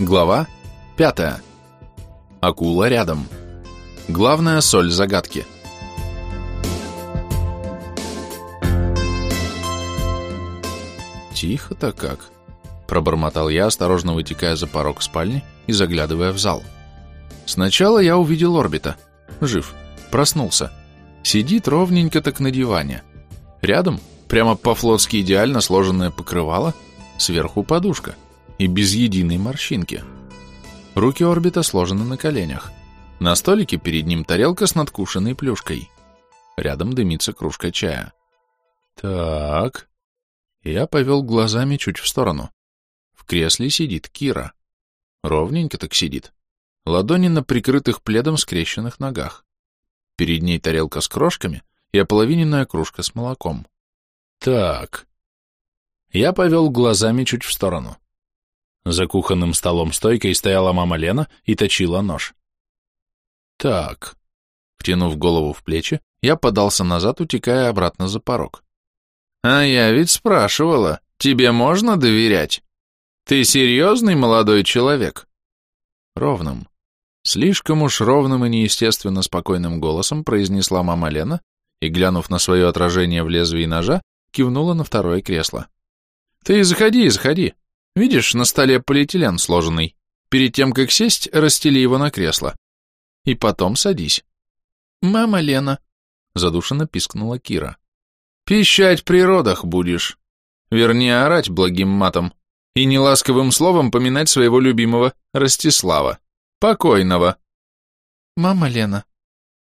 Глава 5. Акула рядом. Главная соль загадки. Тихо-то как, пробормотал я, осторожно вытекая за порог спальни и заглядывая в зал. Сначала я увидел орбита. Жив. Проснулся. Сидит ровненько так на диване. Рядом, прямо по-флотски идеально сложенное покрывало, сверху подушка — и без единой морщинки. Руки орбита сложены на коленях. На столике перед ним тарелка с надкушенной плюшкой. Рядом дымится кружка чая. Так. Я повел глазами чуть в сторону. В кресле сидит Кира. Ровненько так сидит. Ладони на прикрытых пледом скрещенных ногах. Перед ней тарелка с крошками и ополовиненная кружка с молоком. Так. Я повел глазами чуть в сторону. За кухонным столом стойкой стояла мама Лена и точила нож. Так. Втянув голову в плечи, я подался назад, утекая обратно за порог. А я ведь спрашивала, тебе можно доверять? Ты серьезный молодой человек? Ровным. Слишком уж ровным и неестественно спокойным голосом произнесла мама Лена и, глянув на свое отражение в лезвии ножа, кивнула на второе кресло. «Ты заходи, заходи. Видишь, на столе полиэтилен сложенный. Перед тем, как сесть, расстели его на кресло. И потом садись. «Мама Лена», — задушенно пискнула Кира. «Пищать при родах будешь. Вернее, орать благим матом. И неласковым словом поминать своего любимого Ростислава. Покойного». «Мама Лена».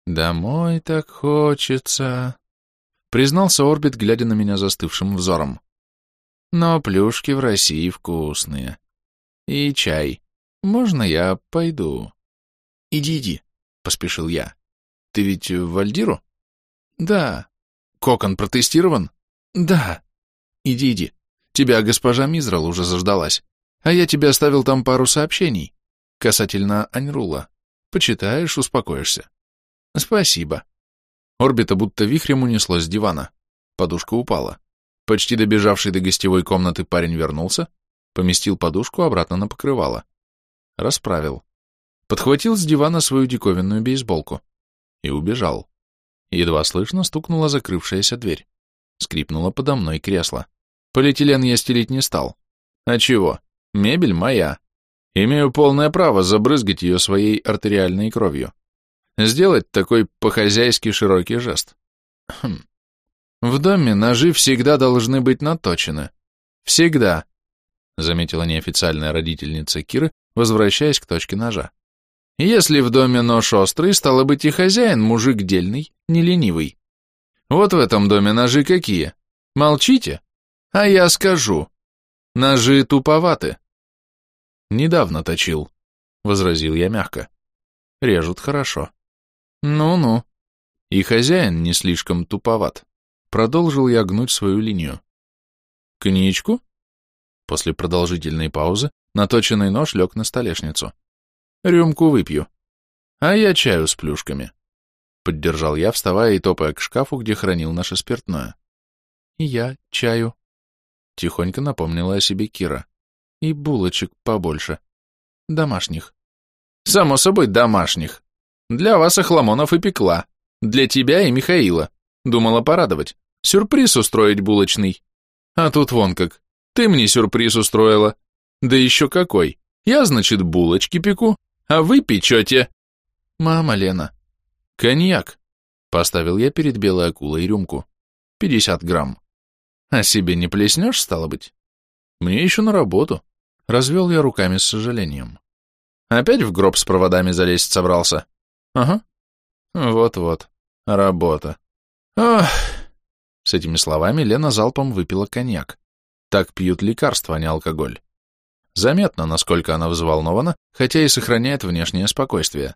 «Домой так хочется», — признался Орбит, глядя на меня застывшим взором. Но плюшки в России вкусные. И чай. Можно я пойду? Иди, иди, поспешил я. Ты ведь в Вальдиру? Да. Кокон протестирован? Да. Иди, иди. Тебя госпожа Мизрал уже заждалась. А я тебе оставил там пару сообщений касательно Аньрула. Почитаешь, успокоишься. Спасибо. Орбита будто вихрем унесло с дивана. Подушка упала. Почти добежавший до гостевой комнаты парень вернулся, поместил подушку обратно на покрывало. Расправил. Подхватил с дивана свою диковинную бейсболку. И убежал. Едва слышно стукнула закрывшаяся дверь. Скрипнуло подо мной кресло. Полиэтилен я стелить не стал. А чего? Мебель моя. Имею полное право забрызгать ее своей артериальной кровью. Сделать такой по-хозяйски широкий жест. Хм. В доме ножи всегда должны быть наточены. Всегда, заметила неофициальная родительница Киры, возвращаясь к точке ножа. Если в доме нож острый, стало быть и хозяин мужик дельный, не ленивый. Вот в этом доме ножи какие? Молчите? А я скажу. Ножи туповаты. Недавно точил, возразил я мягко. Режут хорошо. Ну-ну. И хозяин не слишком туповат. Продолжил я гнуть свою линию. «Коньячку?» После продолжительной паузы наточенный нож лег на столешницу. «Рюмку выпью. А я чаю с плюшками». Поддержал я, вставая и топая к шкафу, где хранил наше спиртное. «И я чаю», — тихонько напомнила о себе Кира. «И булочек побольше. Домашних». «Само собой, домашних. Для вас Ахламонов и пекла. Для тебя и Михаила. Думала порадовать. Сюрприз устроить булочный. А тут вон как. Ты мне сюрприз устроила. Да еще какой. Я, значит, булочки пеку, а вы печете. Мама Лена. Коньяк. Поставил я перед белой акулой рюмку. Пятьдесят грамм. А себе не плеснешь, стало быть? Мне еще на работу. Развел я руками с сожалением. Опять в гроб с проводами залезть собрался? Ага. Вот-вот. Работа. Ах! С этими словами Лена залпом выпила коньяк. Так пьют лекарства, а не алкоголь. Заметно, насколько она взволнована, хотя и сохраняет внешнее спокойствие.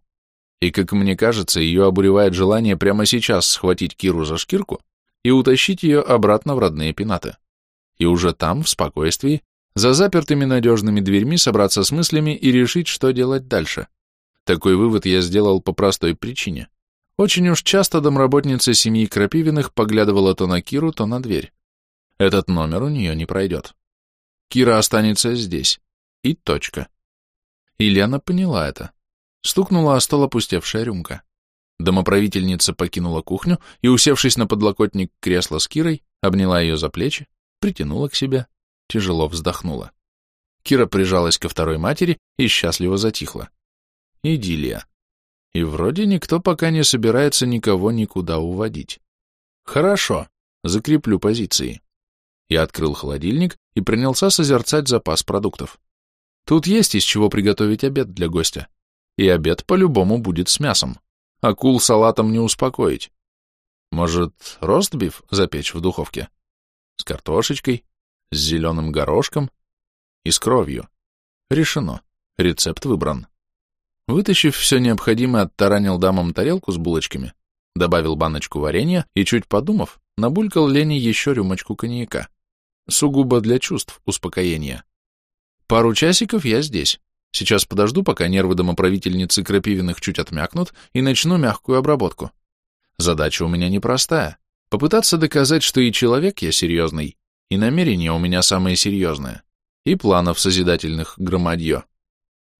И, как мне кажется, ее обуревает желание прямо сейчас схватить Киру за шкирку и утащить ее обратно в родные пенаты. И уже там, в спокойствии, за запертыми надежными дверьми собраться с мыслями и решить, что делать дальше. Такой вывод я сделал по простой причине. Очень уж часто домработница семьи Крапивиных поглядывала то на Киру, то на дверь. Этот номер у нее не пройдет. Кира останется здесь. И точка. И поняла это. Стукнула о стол опустевшая рюмка. Домоправительница покинула кухню и, усевшись на подлокотник кресла с Кирой, обняла ее за плечи, притянула к себе, тяжело вздохнула. Кира прижалась ко второй матери и счастливо затихла. Идиллия. И вроде никто пока не собирается никого никуда уводить. Хорошо, закреплю позиции. Я открыл холодильник и принялся созерцать запас продуктов. Тут есть из чего приготовить обед для гостя. И обед по-любому будет с мясом. Акул салатом не успокоить. Может, ростбиф запечь в духовке? С картошечкой, с зеленым горошком и с кровью. Решено. Рецепт выбран. Вытащив все необходимое, оттаранил дамам тарелку с булочками, добавил баночку варенья и, чуть подумав, набулькал Лене еще рюмочку коньяка. Сугубо для чувств успокоения. Пару часиков я здесь. Сейчас подожду, пока нервы домоправительницы Крапивиных чуть отмякнут, и начну мягкую обработку. Задача у меня непростая. Попытаться доказать, что и человек я серьезный, и намерения у меня самые серьезные, и планов созидательных громадье.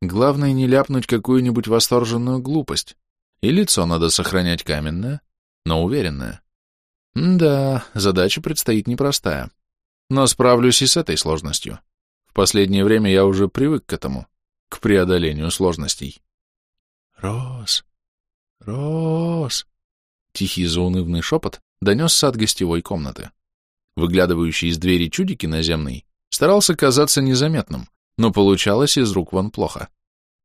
Главное не ляпнуть какую-нибудь восторженную глупость, и лицо надо сохранять каменное, но уверенное. да, задача предстоит непростая. Но справлюсь и с этой сложностью. В последнее время я уже привык к этому, к преодолению сложностей. «Рос! Рос!» Тихий заунывный шепот донесся от гостевой комнаты. Выглядывающий из двери чудики наземный старался казаться незаметным, но получалось из рук вон плохо.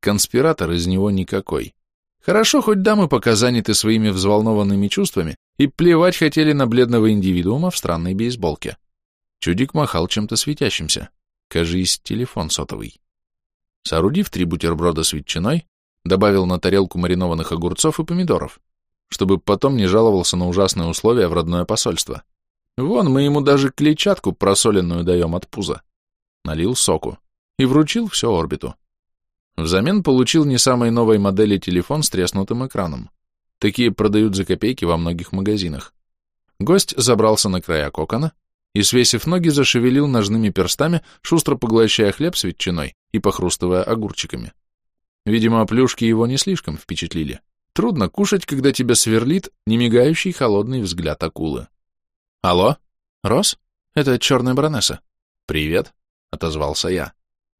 Конспиратор из него никакой. Хорошо, хоть дамы пока заняты своими взволнованными чувствами и плевать хотели на бледного индивидуума в странной бейсболке. Чудик махал чем-то светящимся. Кажись, телефон сотовый. Соорудив три бутерброда с ветчиной, добавил на тарелку маринованных огурцов и помидоров, чтобы потом не жаловался на ужасные условия в родное посольство. Вон, мы ему даже клетчатку просоленную даем от пуза. Налил соку и вручил все орбиту. Взамен получил не самой новой модели телефон с треснутым экраном. Такие продают за копейки во многих магазинах. Гость забрался на края кокона, и, свесив ноги, зашевелил ножными перстами, шустро поглощая хлеб с ветчиной и похрустывая огурчиками. Видимо, плюшки его не слишком впечатлили. Трудно кушать, когда тебя сверлит немигающий холодный взгляд акулы. «Алло? Рос? Это черная баронесса». «Привет», — отозвался я.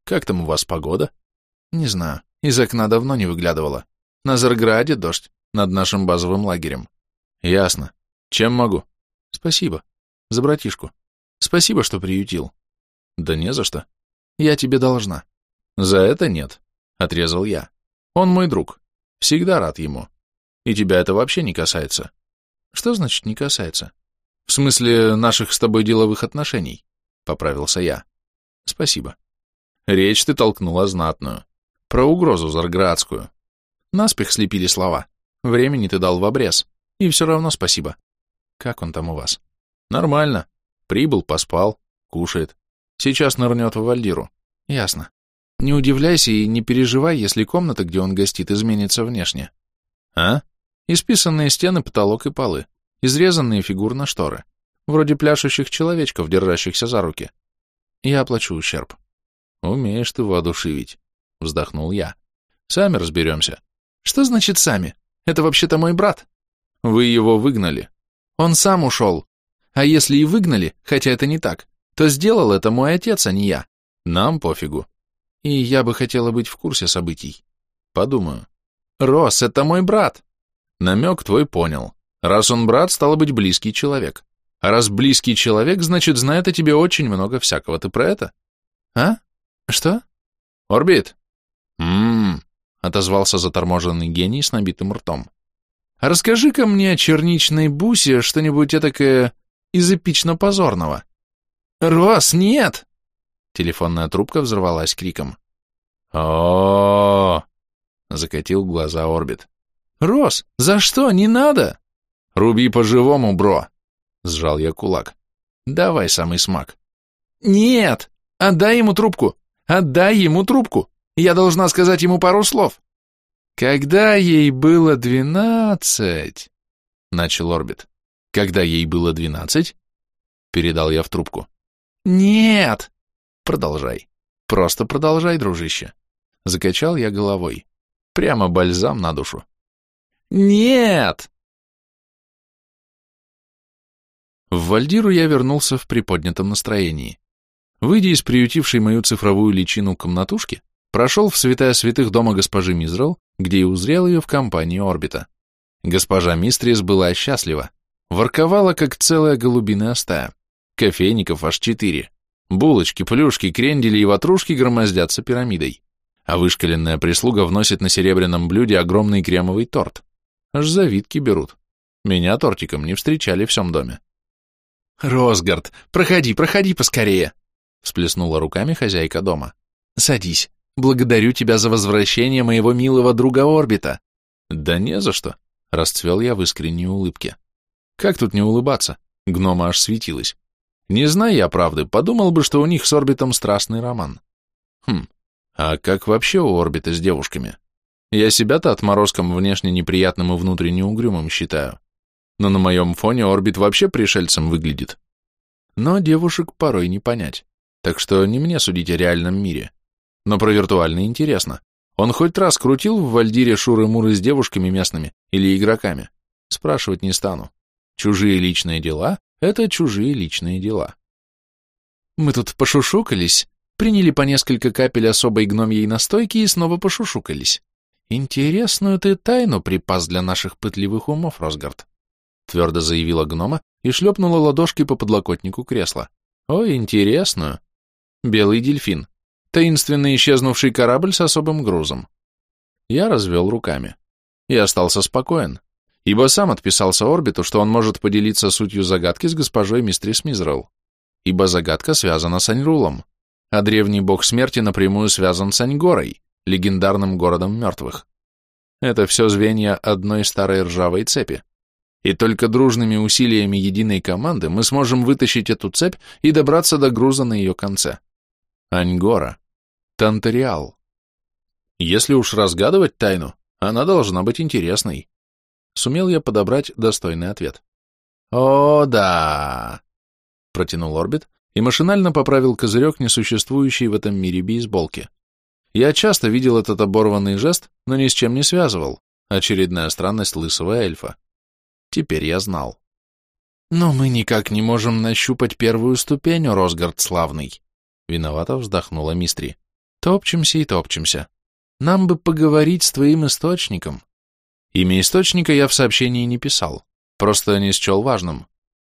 «Как там у вас погода?» «Не знаю. Из окна давно не выглядывала. На Зарграде дождь, над нашим базовым лагерем». «Ясно. Чем могу?» «Спасибо. За братишку. Спасибо, что приютил. Да не за что. Я тебе должна. За это нет, отрезал я. Он мой друг. Всегда рад ему. И тебя это вообще не касается. Что значит не касается? В смысле наших с тобой деловых отношений, поправился я. Спасибо. Речь ты толкнула знатную. Про угрозу зарградскую. Наспех слепили слова. Времени ты дал в обрез. И все равно спасибо. Как он там у вас? Нормально. Прибыл, поспал, кушает. Сейчас нырнет в Вальдиру. Ясно. Не удивляйся и не переживай, если комната, где он гостит, изменится внешне. А? Исписанные стены, потолок и полы. Изрезанные фигурно шторы. Вроде пляшущих человечков, держащихся за руки. Я оплачу ущерб. Умеешь ты воодушевить, вздохнул я. Сами разберемся. Что значит сами? Это вообще-то мой брат. Вы его выгнали. Он сам ушел. А если и выгнали, хотя это не так, то сделал это мой отец, а не я. Нам пофигу. И я бы хотела быть в курсе событий. Подумаю. Рос, это мой брат. Намек твой понял. Раз он брат, стало быть близкий человек. А раз близкий человек, значит, знает о тебе очень много всякого. Ты про это? А? Что? Орбит? Ммм, отозвался заторможенный гений с набитым ртом. А расскажи-ка мне о черничной бусе что-нибудь этакое из эпично-позорного. «Рос, нет!» Телефонная трубка взорвалась криком. о закатил глаза Орбит. «Рос, за что? Не надо!» «Руби по-живому, бро!» — сжал я кулак. «Давай самый смак». «Нет! Отдай ему трубку! Отдай ему трубку! Я должна сказать ему пару слов!» «Когда ей было двенадцать...» — начал Орбит. Когда ей было двенадцать, передал я в трубку. Нет! Продолжай. Просто продолжай, дружище. Закачал я головой. Прямо бальзам на душу. «Нет!» В Вальдиру я вернулся в приподнятом настроении. Выйдя из приютившей мою цифровую личину комнатушки, прошел в святая святых дома госпожи Мизрал, где и узрел ее в компании Орбита. Госпожа Мистрис была счастлива. Ворковала, как целая голубиная стая. Кофейников аж четыре. Булочки, плюшки, крендели и ватрушки громоздятся пирамидой. А вышкаленная прислуга вносит на серебряном блюде огромный кремовый торт. Аж завидки берут. Меня тортиком не встречали в всем доме. «Росгард, проходи, проходи поскорее!» Всплеснула руками хозяйка дома. «Садись. Благодарю тебя за возвращение моего милого друга Орбита». «Да не за что», — расцвел я в искренней улыбке. «Как тут не улыбаться?» Гнома аж светилась. «Не зная я правды, подумал бы, что у них с Орбитом страстный роман». «Хм, а как вообще у Орбита с девушками? Я себя-то отморозком внешне неприятным и внутренне угрюмым считаю но на моем фоне орбит вообще пришельцем выглядит. Но девушек порой не понять, так что не мне судить о реальном мире. Но про виртуальный интересно. Он хоть раз крутил в Вальдире шуры-муры с девушками местными или игроками? Спрашивать не стану. Чужие личные дела — это чужие личные дела. Мы тут пошушукались, приняли по несколько капель особой гномьей настойки и снова пошушукались. Интересную ты тайну припас для наших пытливых умов, Росгард твердо заявила гнома и шлепнула ладошки по подлокотнику кресла. Ой, интересную. Белый дельфин. Таинственный исчезнувший корабль с особым грузом. Я развел руками. И остался спокоен, ибо сам отписался орбиту, что он может поделиться сутью загадки с госпожой мистрис Мизрел. Ибо загадка связана с Аньрулом, а древний бог смерти напрямую связан с Аньгорой, легендарным городом мертвых. Это все звенья одной старой ржавой цепи. И только дружными усилиями единой команды мы сможем вытащить эту цепь и добраться до груза на ее конце. Аньгора. Тантериал. Если уж разгадывать тайну, она должна быть интересной. Сумел я подобрать достойный ответ. «О, да!» — протянул Орбит и машинально поправил козырек несуществующей в этом мире бейсболки. Я часто видел этот оборванный жест, но ни с чем не связывал. Очередная странность лысого эльфа. Теперь я знал. Но мы никак не можем нащупать первую ступень, Росгард славный. Виновато вздохнула Мистри. Топчемся и топчемся. Нам бы поговорить с твоим источником. Имя источника я в сообщении не писал, просто не счел важным.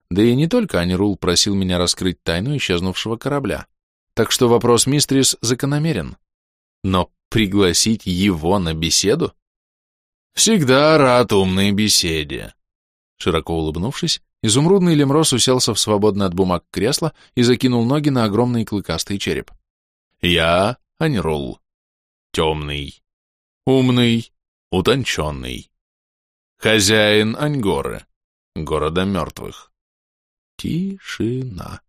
Да и не только Анирул просил меня раскрыть тайну исчезнувшего корабля. Так что вопрос Мистрис закономерен. Но пригласить его на беседу? Всегда рад умной беседе, Широко улыбнувшись, изумрудный лемрос уселся в свободное от бумаг кресло и закинул ноги на огромный клыкастый череп. «Я Анирул. Темный, умный, утонченный. Хозяин Аньгоры, города мертвых». Тишина.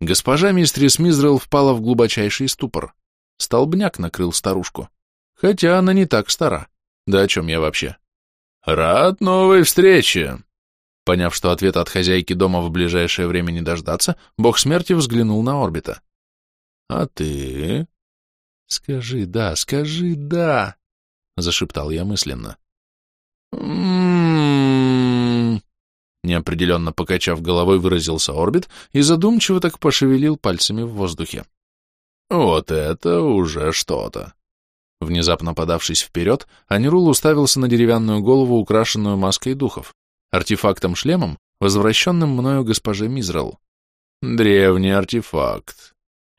Госпожа мистрис Мизрел впала в глубочайший ступор. Столбняк накрыл старушку. Хотя она не так стара. Да о чем я вообще? «Рад новой встрече!» Поняв, что ответа от хозяйки дома в ближайшее время не дождаться, бог смерти взглянул на орбита. «А ты?» «Скажи «да», скажи «да», — зашептал я мысленно. Неопределенно покачав головой, выразился орбит и задумчиво так пошевелил пальцами в воздухе. «Вот это уже что-то!» Внезапно подавшись вперед, Анирул уставился на деревянную голову, украшенную маской духов, артефактом-шлемом, возвращенным мною госпоже Мизрал. Древний артефакт.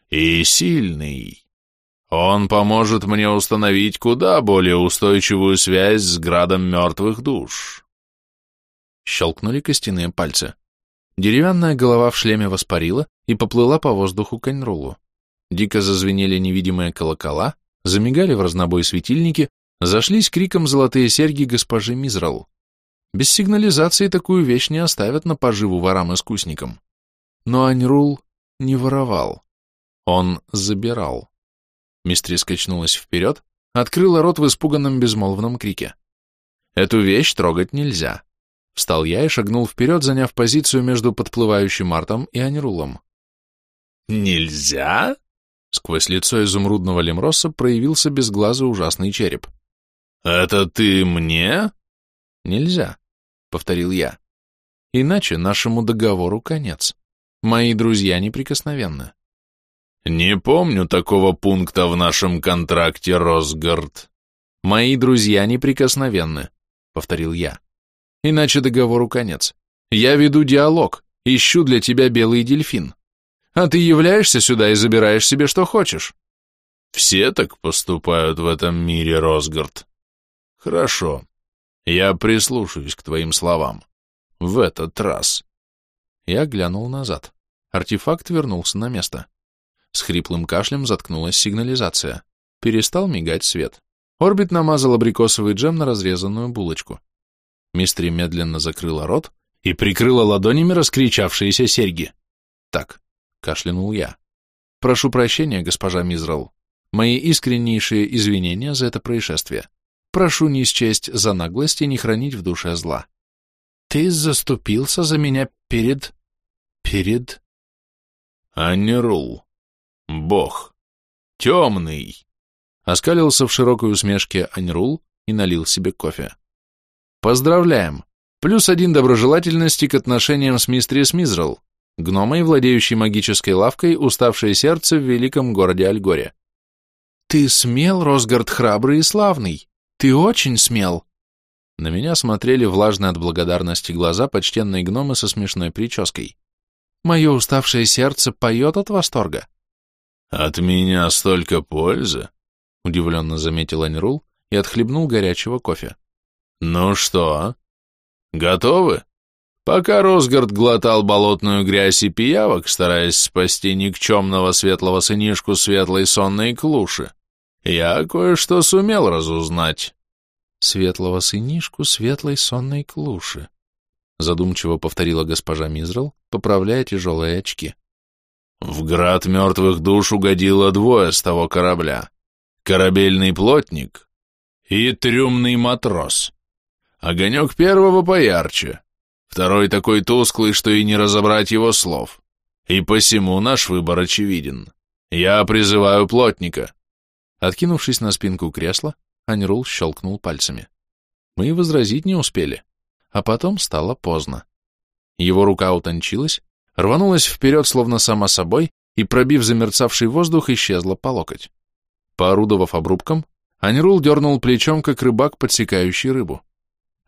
И сильный. Он поможет мне установить куда более устойчивую связь с градом мертвых душ. Щелкнули костяные пальцы. Деревянная голова в шлеме воспарила и поплыла по воздуху к Аньрулу. Дико зазвенели невидимые колокола, замигали в разнобой светильники, зашлись криком золотые серьги госпожи Мизрал. Без сигнализации такую вещь не оставят на поживу ворам-искусникам. Но Аньрул не воровал. Он забирал. Мистрис качнулась вперед, открыла рот в испуганном безмолвном крике. Эту вещь трогать нельзя. Встал я и шагнул вперед, заняв позицию между подплывающим Мартом и Анирулом. «Нельзя?» Сквозь лицо изумрудного лемроса проявился безглазый ужасный череп. «Это ты мне?» «Нельзя», — повторил я. «Иначе нашему договору конец. Мои друзья неприкосновенны». «Не помню такого пункта в нашем контракте, Росгард». «Мои друзья неприкосновенны», — повторил я. «Иначе договору конец. Я веду диалог, ищу для тебя белый дельфин. А ты являешься сюда и забираешь себе, что хочешь». «Все так поступают в этом мире, Росгард». «Хорошо. Я прислушаюсь к твоим словам. В этот раз». Я глянул назад. Артефакт вернулся на место. С хриплым кашлем заткнулась сигнализация. Перестал мигать свет. Орбит намазал абрикосовый джем на разрезанную булочку. Мистри медленно закрыла рот и прикрыла ладонями раскричавшиеся серьги. «Так», — кашлянул я. «Прошу прощения, госпожа Мизрал. Мои искреннейшие извинения за это происшествие. Прошу не счесть за наглость и не хранить в душе зла. Ты заступился за меня перед... перед... Аннерул. Бог. Темный. Оскалился в широкой усмешке Аньрул и налил себе кофе. Поздравляем! Плюс один доброжелательности к отношениям с мистерис Мизрал, гномой, владеющей магической лавкой, уставшее сердце в великом городе Альгоре. Ты смел, Росгард, храбрый и славный. Ты очень смел. На меня смотрели влажные от благодарности глаза почтенные гномы со смешной прической. Мое уставшее сердце поет от восторга. От меня столько пользы, удивленно заметил Анирул и отхлебнул горячего кофе. Ну что, готовы? Пока Росгард глотал болотную грязь и пиявок, стараясь спасти никчемного светлого сынишку светлой сонной клуши, я кое-что сумел разузнать. Светлого сынишку светлой сонной клуши, задумчиво повторила госпожа Мизрал, поправляя тяжелые очки. В град мертвых душ угодило двое с того корабля. Корабельный плотник и трюмный матрос. Огонек первого поярче, второй такой тусклый, что и не разобрать его слов. И посему наш выбор очевиден. Я призываю плотника. Откинувшись на спинку кресла, Аньрул щелкнул пальцами. Мы возразить не успели, а потом стало поздно. Его рука утончилась, рванулась вперед, словно сама собой, и, пробив замерцавший воздух, исчезла по локоть. Поорудовав обрубком, Аньрул дернул плечом, как рыбак, подсекающий рыбу.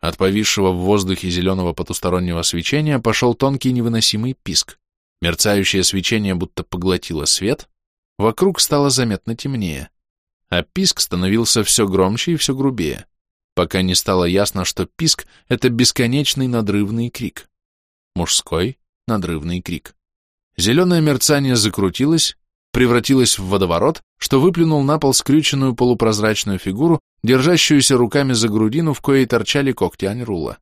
От повисшего в воздухе зеленого потустороннего свечения пошел тонкий невыносимый писк. Мерцающее свечение будто поглотило свет, вокруг стало заметно темнее а писк становился все громче и все грубее, пока не стало ясно, что писк — это бесконечный надрывный крик. Мужской надрывный крик. Зеленое мерцание закрутилось, превратилось в водоворот, что выплюнул на пол скрюченную полупрозрачную фигуру, держащуюся руками за грудину, в коей торчали когти Аньрула.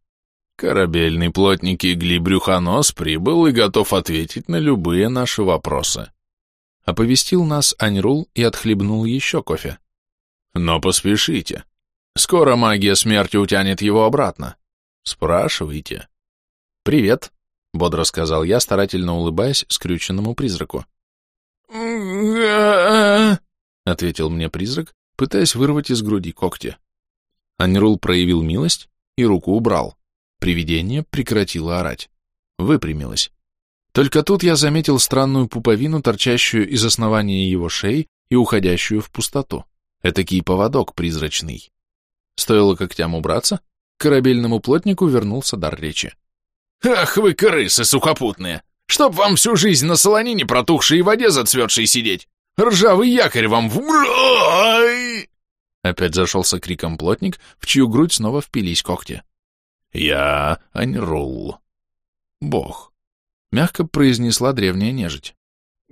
Корабельный плотник Игли Брюхонос прибыл и готов ответить на любые наши вопросы оповестил нас Аньрул и отхлебнул еще кофе. Но поспешите. Скоро магия смерти утянет его обратно. Спрашивайте. Привет, бодро сказал я, старательно улыбаясь скрюченному призраку. ответил мне призрак, пытаясь вырвать из груди когти. Аньрул проявил милость и руку убрал. Привидение прекратило орать. Выпрямилось. Только тут я заметил странную пуповину, торчащую из основания его шеи и уходящую в пустоту. Этакий поводок призрачный. Стоило когтям убраться, к корабельному плотнику вернулся дар речи. «Ах вы, крысы сухопутные! Чтоб вам всю жизнь на солонине протухшей воде зацветшей сидеть! Ржавый якорь вам в... Опять зашелся криком плотник, в чью грудь снова впились когти. «Я Аньрул. Бог». Мягко произнесла древняя нежить.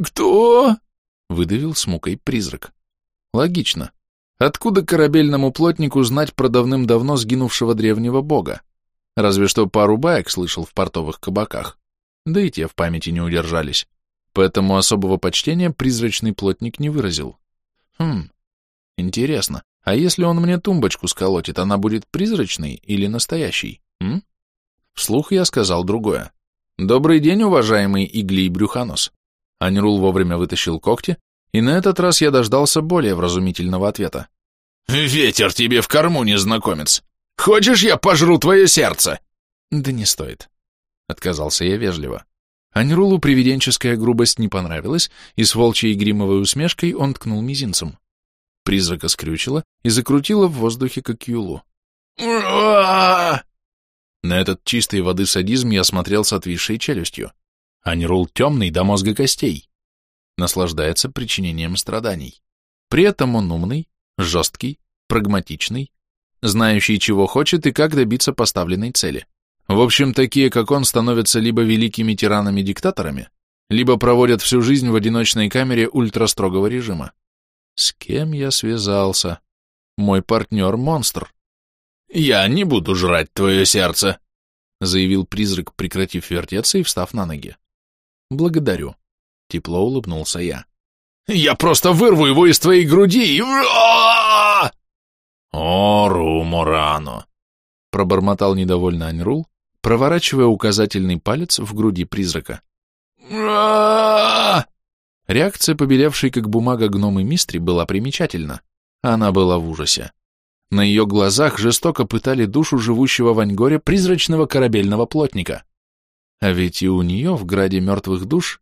«Кто?» — выдавил с мукой призрак. «Логично. Откуда корабельному плотнику знать про давным-давно сгинувшего древнего бога? Разве что пару баек слышал в портовых кабаках. Да и те в памяти не удержались. Поэтому особого почтения призрачный плотник не выразил. Хм, интересно, а если он мне тумбочку сколотит, она будет призрачной или настоящей? М? Вслух я сказал другое. «Добрый день, уважаемый Игли и Брюханос». Анирул вовремя вытащил когти, И на этот раз я дождался более вразумительного ответа. «Ветер тебе в корму, незнакомец! Хочешь, я пожру твое сердце?» «Да не стоит», — отказался я вежливо. Аньрулу привиденческая грубость не понравилась, и с волчьей гримовой усмешкой он ткнул мизинцем. Призрака скрючила и закрутила в воздухе, как юлу. На этот чистой воды садизм я смотрел с отвисшей челюстью. Аньрул темный до мозга костей. Наслаждается причинением страданий. При этом он умный, жесткий, прагматичный, знающий, чего хочет и как добиться поставленной цели. В общем, такие, как он, становятся либо великими тиранами-диктаторами, либо проводят всю жизнь в одиночной камере ультрастрогого режима. С кем я связался? Мой партнер — монстр. «Я не буду жрать твое сердце», — заявил призрак, прекратив вертеться и встав на ноги. «Благодарю», — тепло улыбнулся я. «Я просто вырву его из твоей груди и...» «О, Руморано!» — пробормотал недовольно Аньрул, проворачивая указательный палец в груди призрака. Реакция, побелевшей как бумага гномы Мистри, была примечательна. Она была в ужасе. На ее глазах жестоко пытали душу живущего в Аньгоре призрачного корабельного плотника. А ведь и у нее в граде мертвых душ,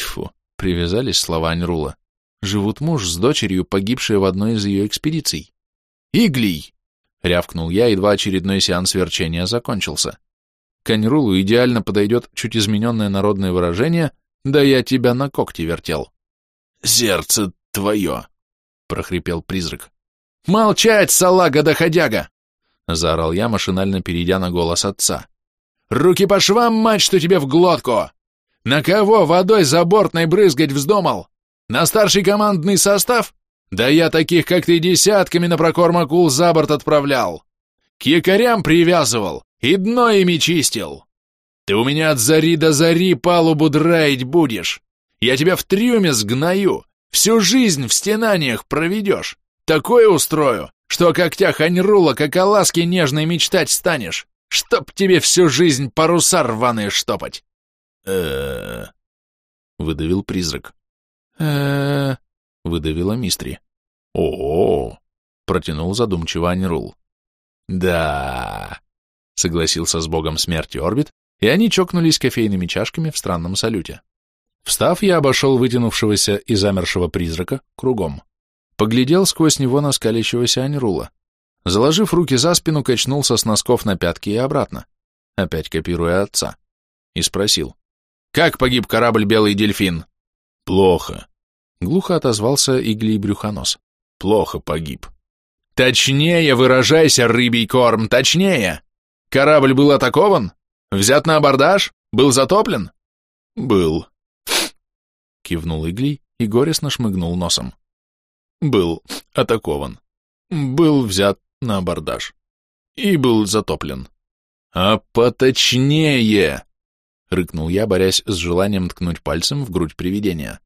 тьфу, привязались слова Аньрула, живут муж с дочерью, погибшие в одной из ее экспедиций. «Иглий!» — рявкнул я, едва очередной сеанс верчения закончился. К Аньрулу идеально подойдет чуть измененное народное выражение «Да я тебя на когти вертел». «Сердце твое!» — прохрипел призрак. «Молчать, салага-доходяга!» — заорал я, машинально перейдя на голос отца. «Руки по швам, мать, что тебе в глотку! На кого водой забортной брызгать вздумал? На старший командный состав? Да я таких, как ты, десятками на прокорм акул за борт отправлял. К якорям привязывал и дно ими чистил. Ты у меня от зари до зари палубу драить будешь. Я тебя в трюме сгною, всю жизнь в стенаниях проведешь. Такое устрою, что о когтях Аньрула, как о ласке нежной мечтать станешь. Чтоб тебе всю жизнь паруса рваные штопать. Э выдавил призрак. э выдавила Мистри. О, протянул задумчиво Анирул. Да, согласился с богом смерти Орбит, и они чокнулись кофейными чашками в странном салюте. Встав, я обошел вытянувшегося и замершего призрака кругом. Поглядел сквозь него на скалящегося Аньрула. Заложив руки за спину, качнулся с носков на пятки и обратно, опять копируя отца, и спросил. «Как погиб корабль «Белый дельфин»?» «Плохо», Глухо отозвался Иглий Брюхонос. Плохо погиб. Точнее выражайся, рыбий корм, точнее. Корабль был атакован? Взят на абордаж? Был затоплен? Был. Кивнул Иглий и горестно шмыгнул носом. Был атакован. Был взят на абордаж. И был затоплен. А поточнее! Рыкнул я, борясь с желанием ткнуть пальцем в грудь привидения.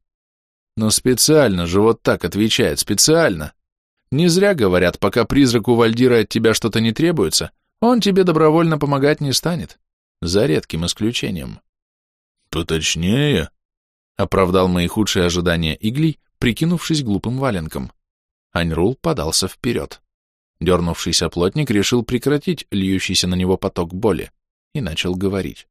Но специально же вот так отвечает, специально. Не зря говорят, пока призраку Вальдира от тебя что-то не требуется, он тебе добровольно помогать не станет. За редким исключением. Поточнее, оправдал мои худшие ожидания Игли, прикинувшись глупым валенком. Аньрул подался вперед. Дернувшийся плотник решил прекратить льющийся на него поток боли и начал говорить.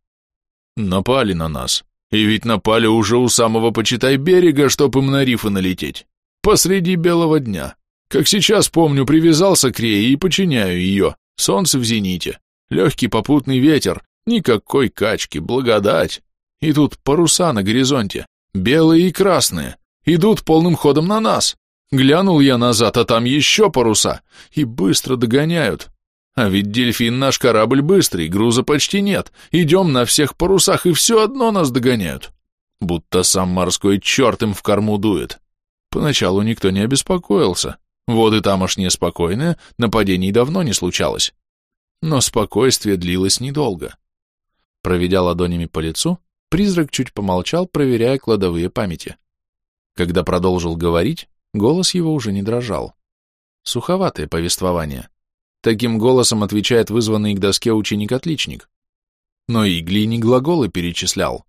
«Напали на нас. И ведь напали уже у самого, почитай, берега, чтоб им на рифы налететь. Посреди белого дня. Как сейчас помню, привязался к рее и починяю ее. Солнце в зените. Легкий попутный ветер. Никакой качки, благодать. И тут паруса на горизонте. Белые и красные. Идут полным ходом на нас. Глянул я назад, а там еще паруса. И быстро догоняют. А ведь дельфин наш корабль быстрый, груза почти нет. Идем на всех парусах, и все одно нас догоняют. Будто сам морской черт им в корму дует. Поначалу никто не обеспокоился. Воды тамошние спокойные, нападений давно не случалось. Но спокойствие длилось недолго. Проведя ладонями по лицу, призрак чуть помолчал, проверяя кладовые памяти. Когда продолжил говорить, голос его уже не дрожал. Суховатое повествование. Таким голосом отвечает вызванный к доске ученик-отличник. Но Игли не глаголы перечислял.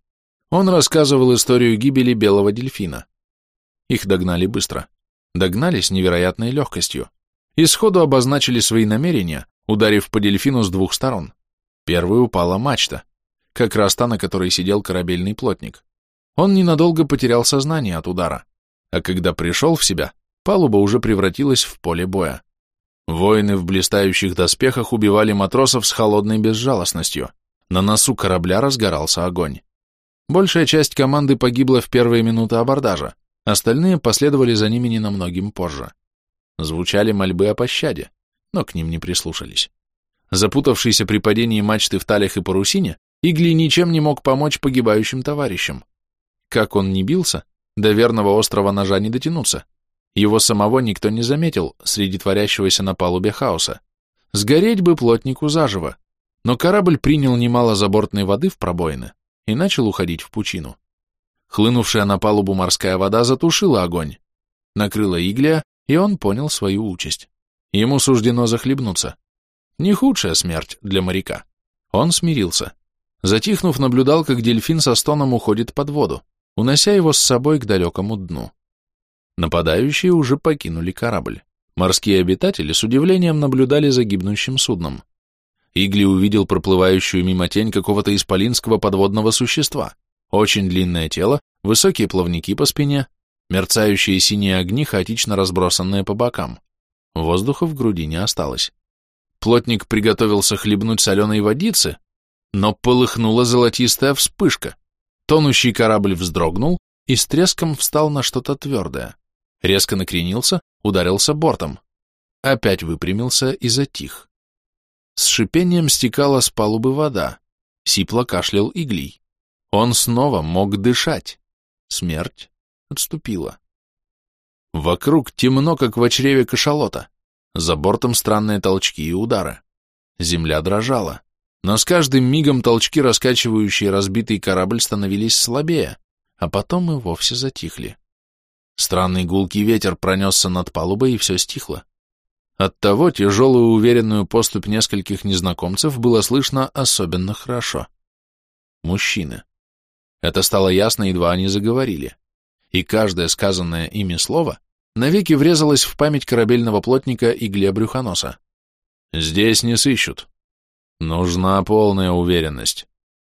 Он рассказывал историю гибели белого дельфина. Их догнали быстро. Догнали с невероятной легкостью. И сходу обозначили свои намерения, ударив по дельфину с двух сторон. Первой упала мачта, как раз та, на которой сидел корабельный плотник. Он ненадолго потерял сознание от удара, а когда пришел в себя, палуба уже превратилась в поле боя. Воины в блистающих доспехах убивали матросов с холодной безжалостностью. На носу корабля разгорался огонь. Большая часть команды погибла в первые минуты абордажа, остальные последовали за ними ненамногим позже. Звучали мольбы о пощаде, но к ним не прислушались. Запутавшийся при падении мачты в талях и парусине, Игли ничем не мог помочь погибающим товарищам. Как он ни бился, до верного острова ножа не дотянуться. Его самого никто не заметил среди творящегося на палубе хаоса. Сгореть бы плотнику заживо, но корабль принял немало забортной воды в пробоины и начал уходить в пучину. Хлынувшая на палубу морская вода затушила огонь, накрыла Иглия, и он понял свою участь. Ему суждено захлебнуться. Не худшая смерть для моряка. Он смирился. Затихнув, наблюдал, как дельфин со стоном уходит под воду, унося его с собой к далекому дну. Нападающие уже покинули корабль. Морские обитатели с удивлением наблюдали за гибнущим судном. Игли увидел проплывающую мимо тень какого-то исполинского подводного существа. Очень длинное тело, высокие плавники по спине, мерцающие синие огни, хаотично разбросанные по бокам. Воздуха в груди не осталось. Плотник приготовился хлебнуть соленой водицы, но полыхнула золотистая вспышка. Тонущий корабль вздрогнул и с треском встал на что-то твердое. Резко накренился, ударился бортом. Опять выпрямился и затих. С шипением стекала с палубы вода. Сипло кашлял иглей. Он снова мог дышать. Смерть отступила. Вокруг темно, как в чреве кашалота. За бортом странные толчки и удары. Земля дрожала. Но с каждым мигом толчки, раскачивающие разбитый корабль, становились слабее, а потом и вовсе затихли. Странный гулкий ветер пронесся над палубой, и все стихло. Оттого тяжелую уверенную поступь нескольких незнакомцев было слышно особенно хорошо. Мужчины. Это стало ясно, едва они заговорили. И каждое сказанное ими слово навеки врезалось в память корабельного плотника Игле Брюхоноса. Здесь не сыщут. Нужна полная уверенность.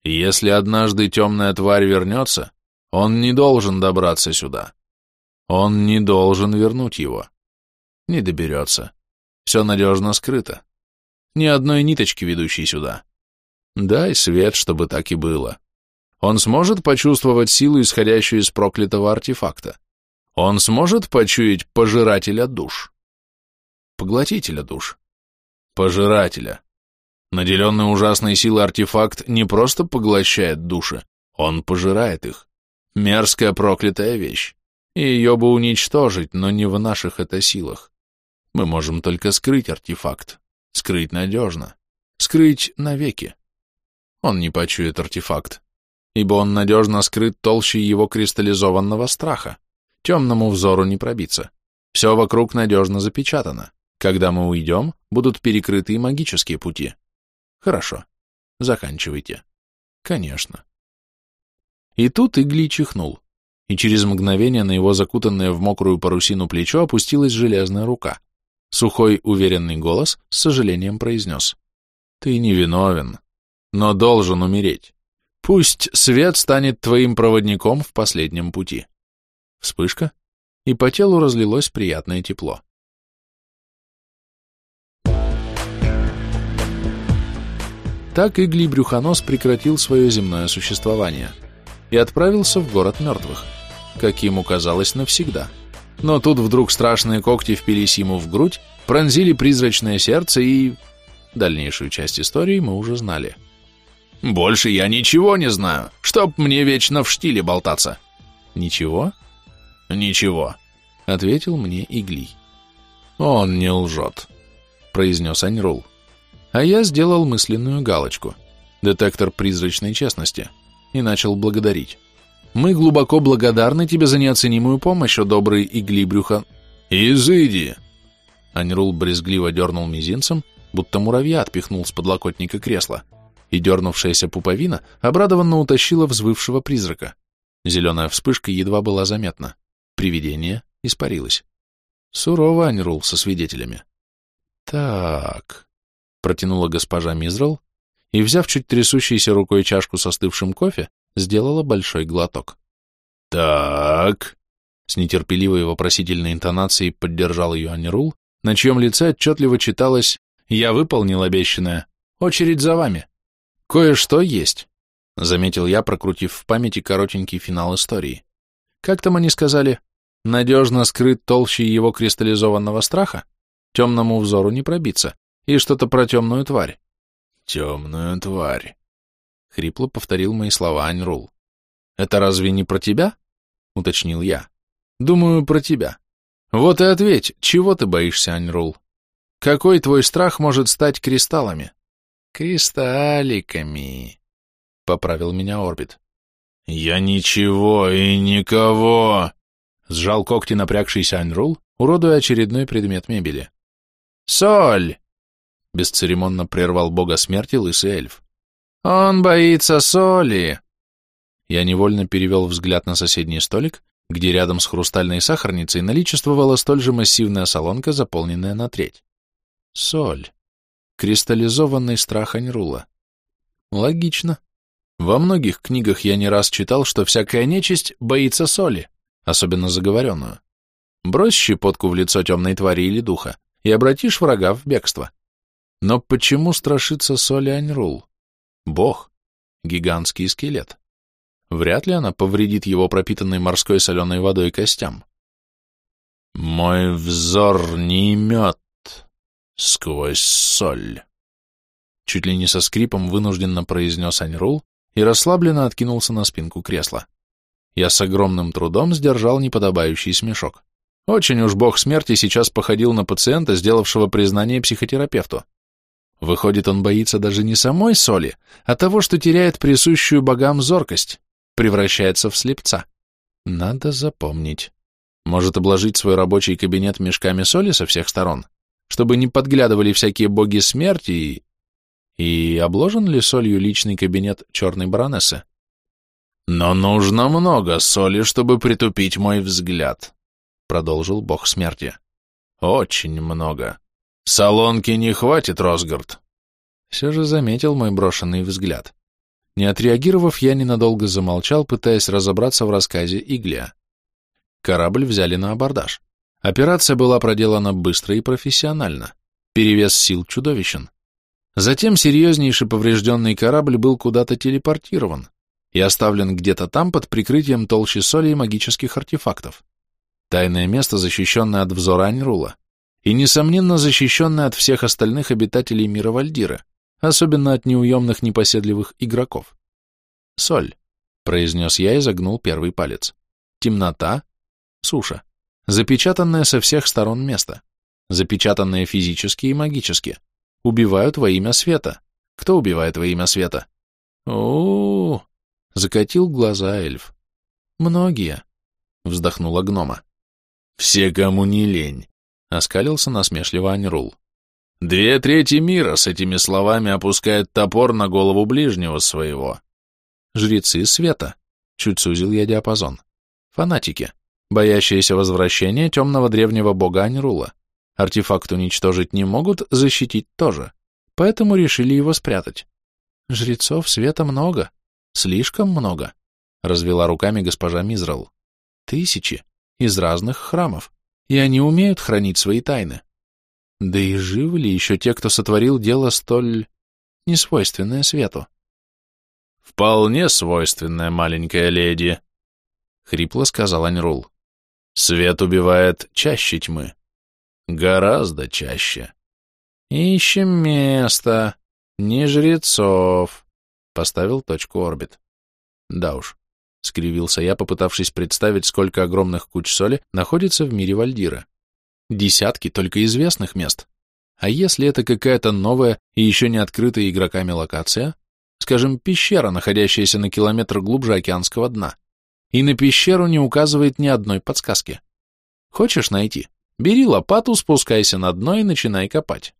Если однажды темная тварь вернется, он не должен добраться сюда. Он не должен вернуть его. Не доберется. Все надежно скрыто. Ни одной ниточки, ведущей сюда. Дай свет, чтобы так и было. Он сможет почувствовать силу, исходящую из проклятого артефакта. Он сможет почуять пожирателя душ. Поглотителя душ. Пожирателя. Наделенный ужасной силой артефакт не просто поглощает души, он пожирает их. Мерзкая проклятая вещь. И ее бы уничтожить, но не в наших это силах. Мы можем только скрыть артефакт. Скрыть надежно. Скрыть навеки. Он не почует артефакт, ибо он надежно скрыт толще его кристаллизованного страха. Темному взору не пробиться. Все вокруг надежно запечатано. Когда мы уйдем, будут перекрыты и магические пути. Хорошо. Заканчивайте. Конечно. И тут Игли чихнул, и через мгновение на его закутанное в мокрую парусину плечо опустилась железная рука. Сухой, уверенный голос с сожалением произнес. «Ты не виновен, но должен умереть. Пусть свет станет твоим проводником в последнем пути». Вспышка, и по телу разлилось приятное тепло. Так Игли Брюхонос прекратил свое земное существование и отправился в город мертвых, как ему казалось навсегда. Но тут вдруг страшные когти впились ему в грудь, пронзили призрачное сердце и... Дальнейшую часть истории мы уже знали. «Больше я ничего не знаю, чтоб мне вечно в штиле болтаться». «Ничего?» «Ничего», — ответил мне Иглий. «Он не лжет», — произнес Аньрул. А я сделал мысленную галочку. Детектор призрачной честности. И начал благодарить. «Мы глубоко благодарны тебе за неоценимую помощь, о добрый Игли Брюха...» «Изыди!» Аньрул брезгливо дернул мизинцем, будто муравья отпихнул с подлокотника кресла, и дернувшаяся пуповина обрадованно утащила взвывшего призрака. Зеленая вспышка едва была заметна. Привидение испарилось. Сурово Аньрул со свидетелями. Так, протянула госпожа Мизрал и, взяв чуть трясущейся рукой чашку со остывшим кофе, сделала большой глоток. Так, с нетерпеливой и вопросительной интонацией поддержал ее Анирул, на чьем лице отчетливо читалось «Я выполнил обещанное. Очередь за вами. Кое-что есть», — заметил я, прокрутив в памяти коротенький финал истории. «Как там они сказали? Надежно скрыт толще его кристаллизованного страха? Темному взору не пробиться. И что-то про темную тварь». «Темную тварь», — хрипло повторил мои слова Аньрул. «Это разве не про тебя?» — уточнил я. Думаю, про тебя. Вот и ответь, чего ты боишься, Аньрул? Какой твой страх может стать кристаллами? Кристалликами, — поправил меня Орбит. Я ничего и никого, — сжал когти напрягшийся Аньрул, уродуя очередной предмет мебели. Соль! — бесцеремонно прервал бога смерти лысый эльф. Он боится соли. Я невольно перевел взгляд на соседний столик где рядом с хрустальной сахарницей наличествовала столь же массивная солонка, заполненная на треть. Соль. Кристаллизованный страх Аньрула. Логично. Во многих книгах я не раз читал, что всякая нечисть боится соли, особенно заговоренную. Брось щепотку в лицо темной твари или духа, и обратишь врага в бегство. Но почему страшится соли Аньрул? Бог. Гигантский скелет. Вряд ли она повредит его пропитанной морской соленой водой костям. «Мой взор не имет сквозь соль», — чуть ли не со скрипом вынужденно произнес Аньрул и расслабленно откинулся на спинку кресла. Я с огромным трудом сдержал неподобающий смешок. Очень уж бог смерти сейчас походил на пациента, сделавшего признание психотерапевту. Выходит, он боится даже не самой соли, а того, что теряет присущую богам зоркость превращается в слепца. Надо запомнить. Может обложить свой рабочий кабинет мешками соли со всех сторон, чтобы не подглядывали всякие боги смерти и... И обложен ли солью личный кабинет черной баронессы? «Но нужно много соли, чтобы притупить мой взгляд», — продолжил бог смерти. «Очень много. Солонки не хватит, Росгард». Все же заметил мой брошенный взгляд. Не отреагировав, я ненадолго замолчал, пытаясь разобраться в рассказе Иглия. Корабль взяли на абордаж. Операция была проделана быстро и профессионально. Перевес сил чудовищен. Затем серьезнейший поврежденный корабль был куда-то телепортирован и оставлен где-то там под прикрытием толщи соли и магических артефактов. Тайное место, защищенное от взора Аньрула, и, несомненно, защищенное от всех остальных обитателей мира Вальдира особенно от неуемных непоседливых игроков. «Соль», — произнес я и загнул первый палец. «Темнота, суша, запечатанное со всех сторон место, запечатанное физически и магически, убивают во имя света. Кто убивает во имя света?» «О-о-о!» — закатил глаза эльф. «Многие», — вздохнула гнома. «Все, кому не лень», — оскалился насмешливо Анирул. Две трети мира с этими словами опускает топор на голову ближнего своего. Жрецы света. Чуть сузил я диапазон. Фанатики, боящиеся возвращения темного древнего бога Аньрула. Артефакт уничтожить не могут, защитить тоже. Поэтому решили его спрятать. Жрецов света много. Слишком много. Развела руками госпожа Мизрал. Тысячи. Из разных храмов. И они умеют хранить свои тайны. Да и живы ли еще те, кто сотворил дело столь несвойственное свету? «Вполне свойственное, маленькая леди», — хрипло сказал Аньрул. «Свет убивает чаще тьмы. Гораздо чаще». «Ищем место, не жрецов», — поставил точку орбит. «Да уж», — скривился я, попытавшись представить, сколько огромных куч соли находится в мире Вальдира. Десятки только известных мест. А если это какая-то новая и еще не открытая игроками локация, скажем, пещера, находящаяся на километр глубже океанского дна, и на пещеру не указывает ни одной подсказки. Хочешь найти? Бери лопату, спускайся на дно и начинай копать.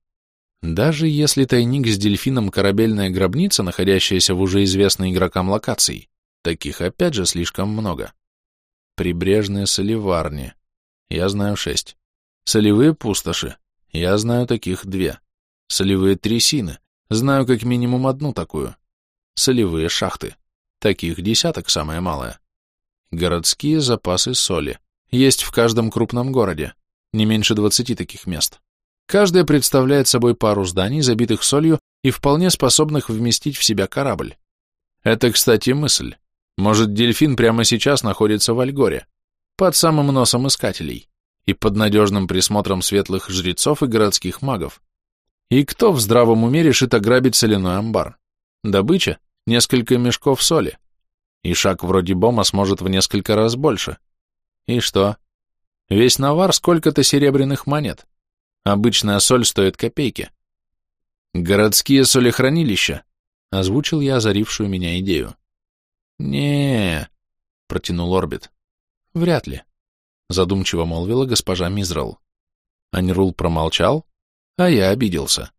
Даже если тайник с дельфином корабельная гробница, находящаяся в уже известной игрокам локации, таких опять же слишком много. Прибрежные соливарни. Я знаю шесть. Солевые пустоши. Я знаю таких две. Солевые трясины. Знаю как минимум одну такую. Солевые шахты. Таких десяток самое малое. Городские запасы соли. Есть в каждом крупном городе. Не меньше двадцати таких мест. Каждая представляет собой пару зданий, забитых солью и вполне способных вместить в себя корабль. Это, кстати, мысль. Может, дельфин прямо сейчас находится в Альгоре, под самым носом искателей и под надежным присмотром светлых жрецов и городских магов. И кто в здравом уме решит ограбить соляной амбар? Добыча — несколько мешков соли. И шаг вроде бома сможет в несколько раз больше. И что? Весь навар сколько-то серебряных монет. Обычная соль стоит копейки. Городские солехранилища, озвучил я озарившую меня идею. Не протянул Орбит. Вряд ли, задумчиво молвила госпожа Мизрал. Анирул промолчал, а я обиделся.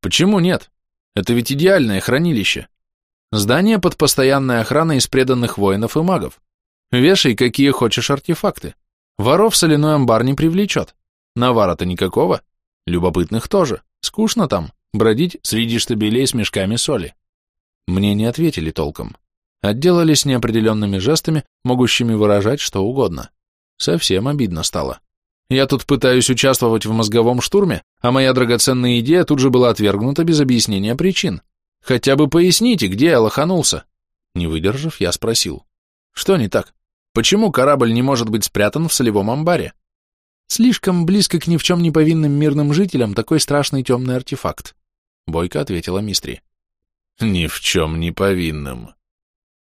Почему нет? Это ведь идеальное хранилище. Здание под постоянной охраной из преданных воинов и магов. Вешай какие хочешь артефакты. Воров соляной амбар не привлечет. Навара-то никакого. Любопытных тоже. Скучно там, бродить среди штабелей с мешками соли. Мне не ответили толком. Отделались неопределенными жестами, могущими выражать что угодно. Совсем обидно стало. Я тут пытаюсь участвовать в мозговом штурме, а моя драгоценная идея тут же была отвергнута без объяснения причин. Хотя бы поясните, где я лоханулся. Не выдержав, я спросил. Что не так? Почему корабль не может быть спрятан в солевом амбаре? Слишком близко к ни в чем не повинным мирным жителям такой страшный темный артефакт, бойко ответила Мистри. Ни в чем не повинным.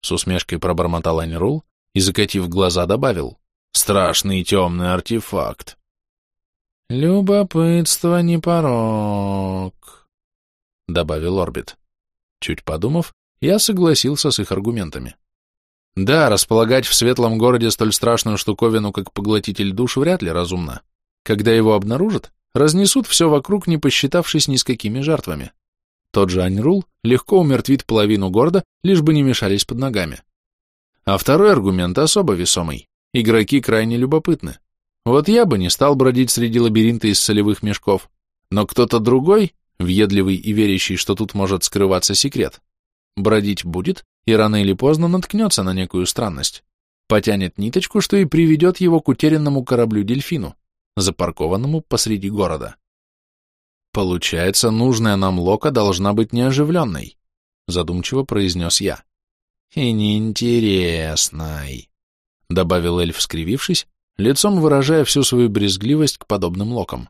С усмешкой пробормотал Анирул и, закатив глаза, добавил. Страшный темный артефакт. Любопытство не порог, добавил Орбит. Чуть подумав, я согласился с их аргументами. Да, располагать в светлом городе столь страшную штуковину, как поглотитель душ, вряд ли разумно. Когда его обнаружат, разнесут все вокруг, не посчитавшись ни с какими жертвами. Тот же Аньрул легко умертвит половину города, лишь бы не мешались под ногами. А второй аргумент особо весомый. Игроки крайне любопытны. Вот я бы не стал бродить среди лабиринта из солевых мешков, но кто-то другой, въедливый и верящий, что тут может скрываться секрет, бродить будет и рано или поздно наткнется на некую странность, потянет ниточку, что и приведет его к утерянному кораблю-дельфину, запаркованному посреди города. Получается, нужная нам лока должна быть неоживленной, задумчиво произнес я. И неинтересной, добавил эльф, скривившись, лицом выражая всю свою брезгливость к подобным локам.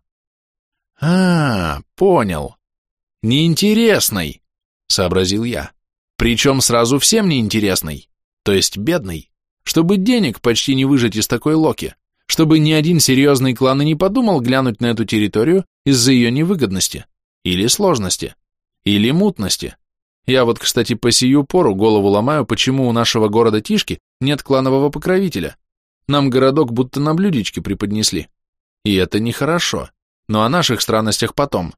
А, понял. Неинтересной, сообразил я. Причем сразу всем неинтересной, то есть бедной, чтобы денег почти не выжать из такой локи, чтобы ни один серьезный клан и не подумал глянуть на эту территорию из-за ее невыгодности, или сложности, или мутности. Я вот, кстати, по сию пору голову ломаю, почему у нашего города Тишки нет кланового покровителя. Нам городок будто на блюдечке преподнесли. И это нехорошо. Но о наших странностях потом.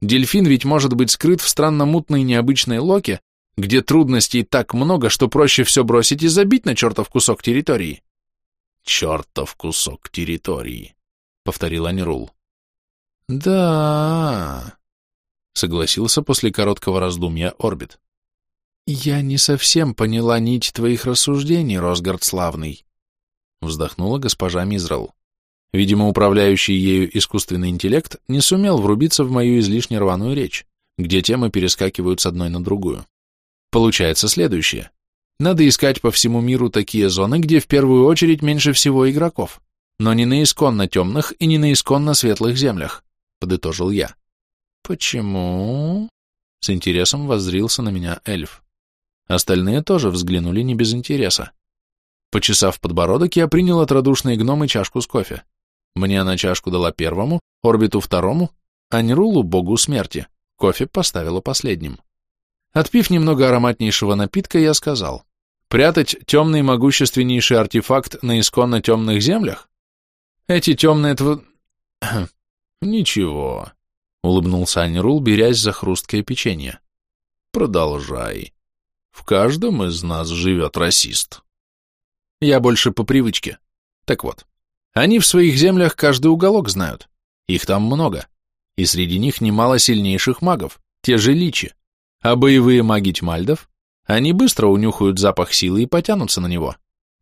Дельфин ведь может быть скрыт в странно мутной необычной локе, где трудностей так много, что проще все бросить и забить на чертов кусок территории. Чертов кусок территории, повторил Анирул. Да, согласился после короткого раздумья Орбит. Я не совсем поняла нить твоих рассуждений, Росгард славный, вздохнула госпожа Мизрал. Видимо, управляющий ею искусственный интеллект не сумел врубиться в мою излишне рваную речь, где темы перескакивают с одной на другую. Получается следующее. Надо искать по всему миру такие зоны, где в первую очередь меньше всего игроков, но не на исконно темных и не на исконно светлых землях, подытожил я. Почему? С интересом воззрился на меня эльф. Остальные тоже взглянули не без интереса. Почесав подбородок, я принял от радушной гномы чашку с кофе. Мне она чашку дала первому, орбиту второму, а Нерулу богу смерти. Кофе поставила последним. Отпив немного ароматнейшего напитка, я сказал, прятать темный могущественнейший артефакт на исконно темных землях? Эти темные тв... Ничего, улыбнулся Анирул, берясь за хрусткое печенье. Продолжай. В каждом из нас живет расист. Я больше по привычке, Так вот, они в своих землях каждый уголок знают. Их там много. И среди них немало сильнейших магов, те же личи. А боевые маги тьмальдов, они быстро унюхают запах силы и потянутся на него.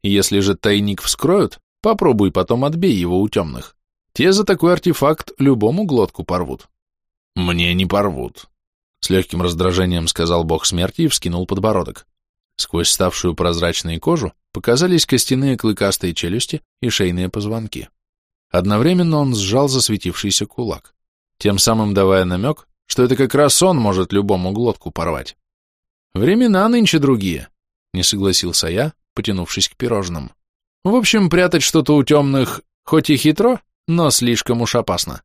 Если же тайник вскроют, попробуй потом отбей его у темных. Те за такой артефакт любому глотку порвут. Мне не порвут, с легким раздражением сказал бог смерти и вскинул подбородок. Сквозь ставшую прозрачной кожу показались костяные клыкастые челюсти и шейные позвонки. Одновременно он сжал засветившийся кулак, тем самым давая намек, что это как раз он может любому глотку порвать. Времена нынче другие, не согласился я, потянувшись к пирожным. В общем, прятать что-то у темных хоть и хитро, но слишком уж опасно.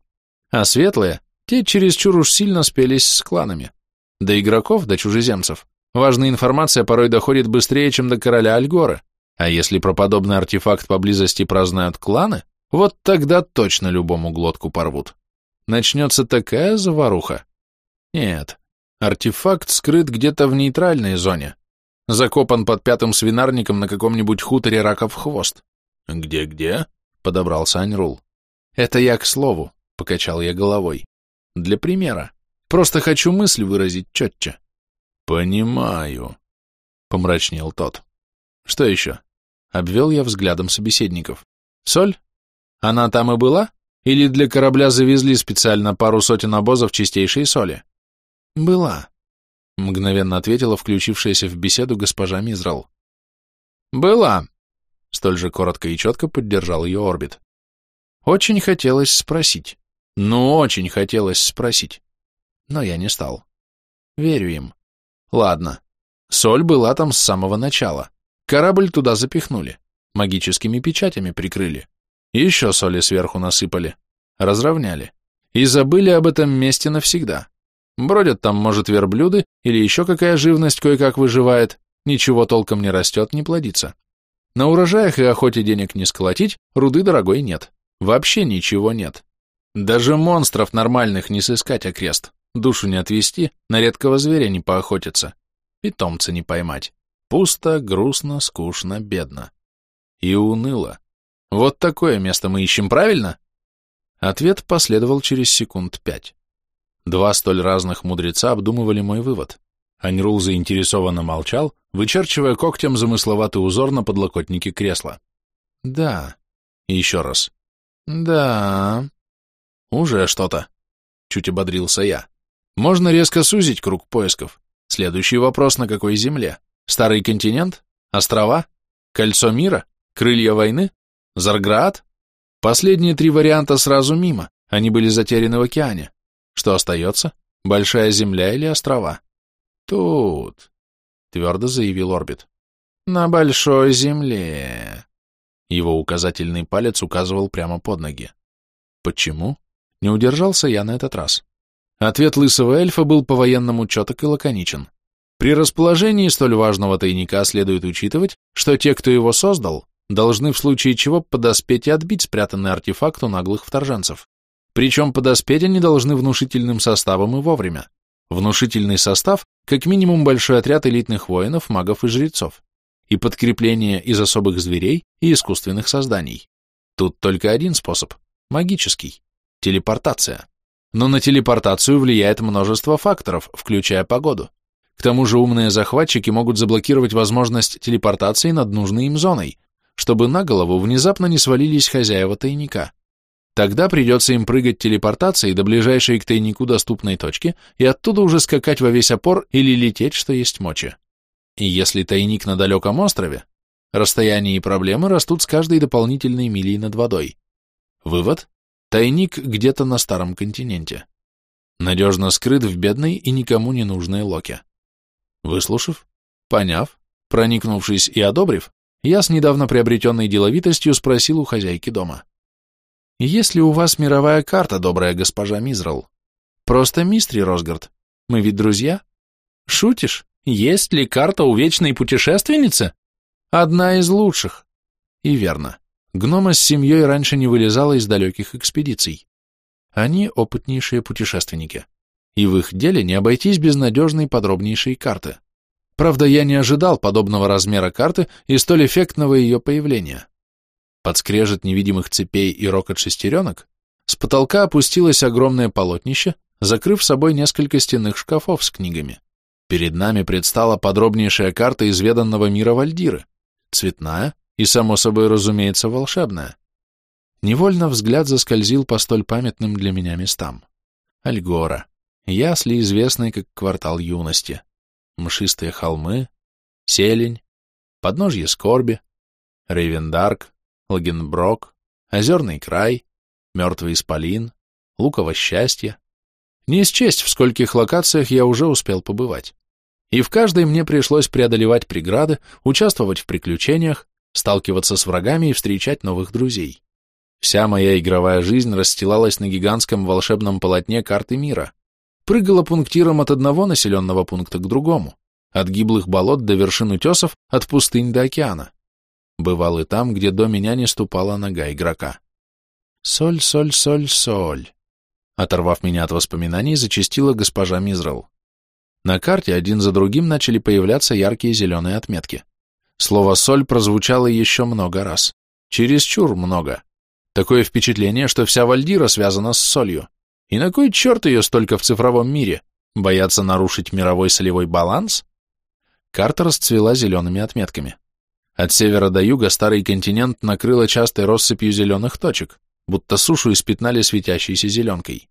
А светлые, те чересчур уж сильно спелись с кланами. До игроков, до чужеземцев, важная информация порой доходит быстрее, чем до короля Альгоры. А если про подобный артефакт поблизости прознают кланы, вот тогда точно любому глотку порвут. Начнется такая заваруха. Нет, артефакт скрыт где-то в нейтральной зоне, закопан под пятым свинарником на каком-нибудь хуторе раков хвост. «Где-где?» — подобрался Аньрул. «Это я к слову», — покачал я головой. «Для примера. Просто хочу мысль выразить четче». «Понимаю», — помрачнел тот. «Что еще?» — обвел я взглядом собеседников. «Соль? Она там и была? Или для корабля завезли специально пару сотен обозов чистейшей соли?» «Была», — мгновенно ответила включившаяся в беседу госпожа Мизрал. «Была», — столь же коротко и четко поддержал ее орбит. Очень хотелось спросить. Ну, очень хотелось спросить. Но я не стал. Верю им. Ладно. Соль была там с самого начала. Корабль туда запихнули. Магическими печатями прикрыли. Еще соли сверху насыпали. Разровняли. И забыли об этом месте навсегда. Бродят там, может, верблюды или еще какая живность кое-как выживает, ничего толком не растет, не плодится. На урожаях и охоте денег не сколотить, руды дорогой нет. Вообще ничего нет. Даже монстров нормальных не сыскать окрест, душу не отвести, на редкого зверя не поохотиться, питомца не поймать. Пусто, грустно, скучно, бедно. И уныло. Вот такое место мы ищем, правильно? Ответ последовал через секунд пять. Два столь разных мудреца обдумывали мой вывод. Аньрул заинтересованно молчал, вычерчивая когтем замысловатый узор на подлокотнике кресла. Да. И еще раз. Да. Уже что-то. Чуть ободрился я. Можно резко сузить круг поисков. Следующий вопрос, на какой земле? Старый континент? Острова? Кольцо мира? Крылья войны? Зарград? Последние три варианта сразу мимо, они были затеряны в океане. Что остается? Большая земля или острова? Тут, твердо заявил Орбит. На большой земле. Его указательный палец указывал прямо под ноги. Почему? Не удержался я на этот раз. Ответ лысого эльфа был по-военному четок и лаконичен. При расположении столь важного тайника следует учитывать, что те, кто его создал, должны в случае чего подоспеть и отбить спрятанный артефакт у наглых вторженцев. Причем подоспеть они должны внушительным составом и вовремя. Внушительный состав – как минимум большой отряд элитных воинов, магов и жрецов. И подкрепление из особых зверей и искусственных созданий. Тут только один способ – магический – телепортация. Но на телепортацию влияет множество факторов, включая погоду. К тому же умные захватчики могут заблокировать возможность телепортации над нужной им зоной, чтобы на голову внезапно не свалились хозяева тайника. Тогда придется им прыгать телепортацией до ближайшей к тайнику доступной точки и оттуда уже скакать во весь опор или лететь, что есть мочи. И если тайник на далеком острове, расстояние и проблемы растут с каждой дополнительной милей над водой. Вывод – тайник где-то на старом континенте. Надежно скрыт в бедной и никому не нужной локе. Выслушав, поняв, проникнувшись и одобрив, я с недавно приобретенной деловитостью спросил у хозяйки дома – есть ли у вас мировая карта, добрая госпожа Мизрал? Просто мистри, Росгард. Мы ведь друзья? Шутишь? Есть ли карта у вечной путешественницы? Одна из лучших. И верно. Гнома с семьей раньше не вылезала из далеких экспедиций. Они опытнейшие путешественники. И в их деле не обойтись без надежной подробнейшей карты. Правда, я не ожидал подобного размера карты и столь эффектного ее появления. Под скрежет невидимых цепей и рокот шестеренок с потолка опустилось огромное полотнище, закрыв собой несколько стенных шкафов с книгами. Перед нами предстала подробнейшая карта изведанного мира Вальдиры, цветная и, само собой разумеется, волшебная. Невольно взгляд заскользил по столь памятным для меня местам. Альгора, ясли, известные как квартал юности, мшистые холмы, селень, подножье скорби, Рейвендарк, Лагенброк, Озерный край, Мертвый исполин, Луково счастье. Не счесть, в скольких локациях я уже успел побывать. И в каждой мне пришлось преодолевать преграды, участвовать в приключениях, сталкиваться с врагами и встречать новых друзей. Вся моя игровая жизнь расстилалась на гигантском волшебном полотне карты мира. Прыгала пунктиром от одного населенного пункта к другому, от гиблых болот до вершин утесов, от пустынь до океана. Бывал и там, где до меня не ступала нога игрока. Соль, соль, соль, соль. Оторвав меня от воспоминаний, зачастила госпожа Мизрал. На карте один за другим начали появляться яркие зеленые отметки. Слово «соль» прозвучало еще много раз. Чересчур много. Такое впечатление, что вся Вальдира связана с солью. И на кой черт ее столько в цифровом мире? Боятся нарушить мировой солевой баланс? Карта расцвела зелеными отметками. От севера до юга старый континент накрыло частой россыпью зеленых точек, будто сушу испятнали светящейся зеленкой.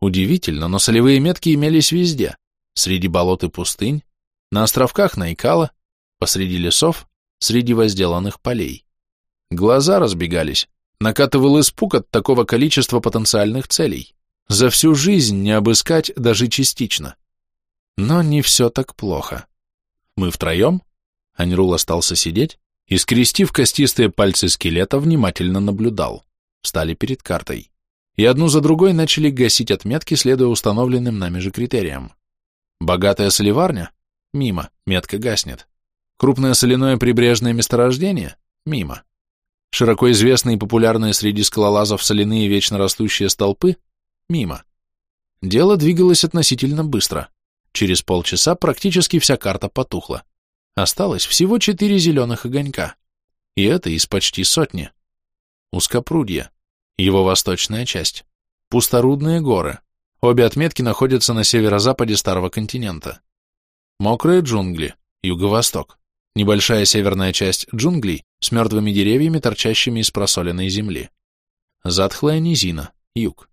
Удивительно, но солевые метки имелись везде, среди болот и пустынь, на островках Найкала, посреди лесов, среди возделанных полей. Глаза разбегались, накатывал испуг от такого количества потенциальных целей. За всю жизнь не обыскать даже частично. Но не все так плохо. Мы втроем, Аньрул остался сидеть и, скрестив костистые пальцы скелета, внимательно наблюдал. Встали перед картой. И одну за другой начали гасить отметки, следуя установленным нами же критериям. Богатая соливарня? Мимо, метка гаснет. Крупное соляное прибрежное месторождение? Мимо. Широко известные и популярные среди скалолазов соляные вечно растущие столпы? Мимо. Дело двигалось относительно быстро. Через полчаса практически вся карта потухла. Осталось всего четыре зеленых огонька. И это из почти сотни. Узкопрудье. Его восточная часть. Пусторудные горы. Обе отметки находятся на северо-западе Старого континента. Мокрые джунгли. Юго-восток. Небольшая северная часть джунглей с мертвыми деревьями, торчащими из просоленной земли. Затхлая низина. Юг.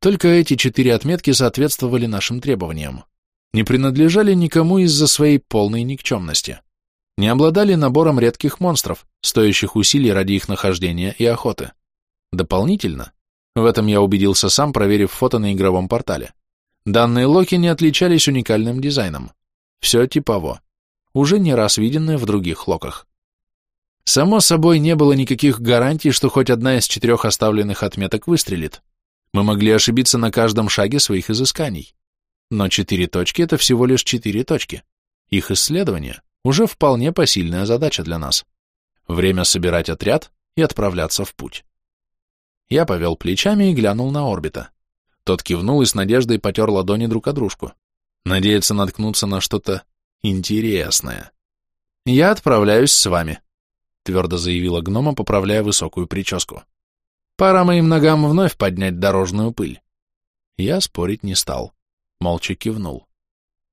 Только эти четыре отметки соответствовали нашим требованиям. Не принадлежали никому из-за своей полной никчемности. Не обладали набором редких монстров, стоящих усилий ради их нахождения и охоты. Дополнительно, в этом я убедился сам, проверив фото на игровом портале, данные локи не отличались уникальным дизайном. Все типово, уже не раз виденное в других локах. Само собой, не было никаких гарантий, что хоть одна из четырех оставленных отметок выстрелит. Мы могли ошибиться на каждом шаге своих изысканий. Но четыре точки — это всего лишь четыре точки. Их исследование уже вполне посильная задача для нас. Время собирать отряд и отправляться в путь. Я повел плечами и глянул на орбита. Тот кивнул и с надеждой потер ладони друг о дружку. Надеется наткнуться на что-то интересное. «Я отправляюсь с вами», — твердо заявила гнома, поправляя высокую прическу. «Пора моим ногам вновь поднять дорожную пыль». Я спорить не стал молча кивнул.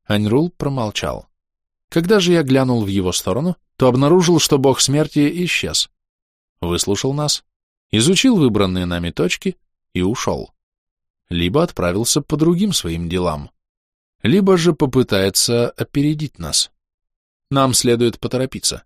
Аньрул промолчал. Когда же я глянул в его сторону, то обнаружил, что бог смерти исчез. Выслушал нас, изучил выбранные нами точки и ушел. Либо отправился по другим своим делам, либо же попытается опередить нас. Нам следует поторопиться.